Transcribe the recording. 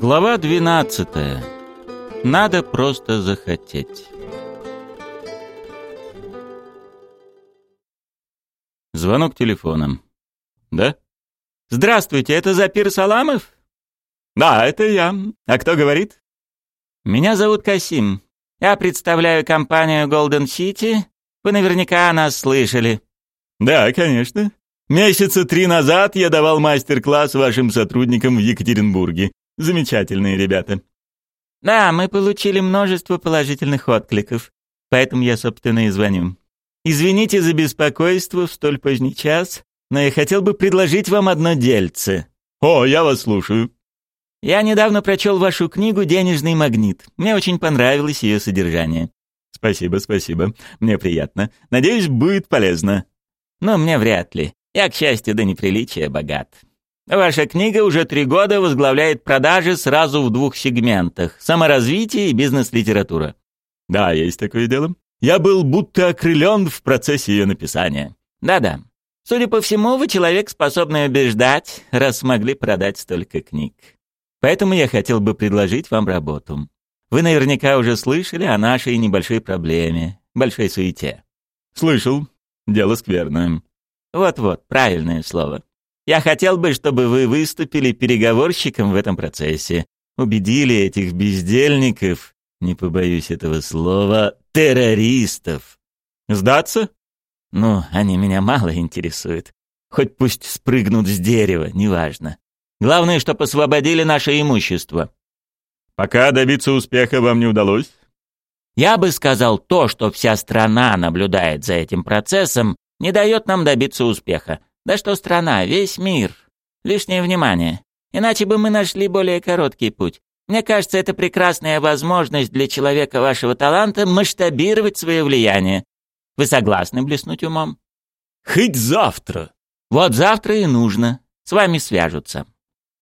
Глава 12. Надо просто захотеть. Звонок телефоном. Да? Здравствуйте, это Запир Саламов? Да, это я. А кто говорит? Меня зовут Касим. Я представляю компанию Golden City. Вы наверняка о нас слышали. Да, конечно. Месяца три назад я давал мастер-класс вашим сотрудникам в Екатеринбурге. Замечательные ребята. Да, мы получили множество положительных откликов, поэтому я, собственно, и звоню. Извините за беспокойство в столь поздний час, но я хотел бы предложить вам одно дельце. О, я вас слушаю. Я недавно прочел вашу книгу «Денежный магнит». Мне очень понравилось ее содержание. Спасибо, спасибо. Мне приятно. Надеюсь, будет полезно. Но мне вряд ли. Я, к счастью, до неприличия богат. Ваша книга уже три года возглавляет продажи сразу в двух сегментах – саморазвитие и бизнес-литература. Да, есть такое дело. Я был будто окрылен в процессе ее написания. Да-да. Судя по всему, вы человек, способный убеждать, раз смогли продать столько книг. Поэтому я хотел бы предложить вам работу. Вы наверняка уже слышали о нашей небольшой проблеме, большой суете. Слышал. Дело скверное. Вот-вот, правильное слово. Я хотел бы, чтобы вы выступили переговорщиком в этом процессе, убедили этих бездельников, не побоюсь этого слова, террористов. Сдаться? Ну, они меня мало интересуют. Хоть пусть спрыгнут с дерева, неважно. Главное, чтобы освободили наше имущество. Пока добиться успеха вам не удалось? Я бы сказал, то, что вся страна наблюдает за этим процессом, не дает нам добиться успеха. Да что страна, весь мир. Лишнее внимание. Иначе бы мы нашли более короткий путь. Мне кажется, это прекрасная возможность для человека вашего таланта масштабировать свое влияние. Вы согласны блеснуть умом? Хоть завтра. Вот завтра и нужно. С вами свяжутся.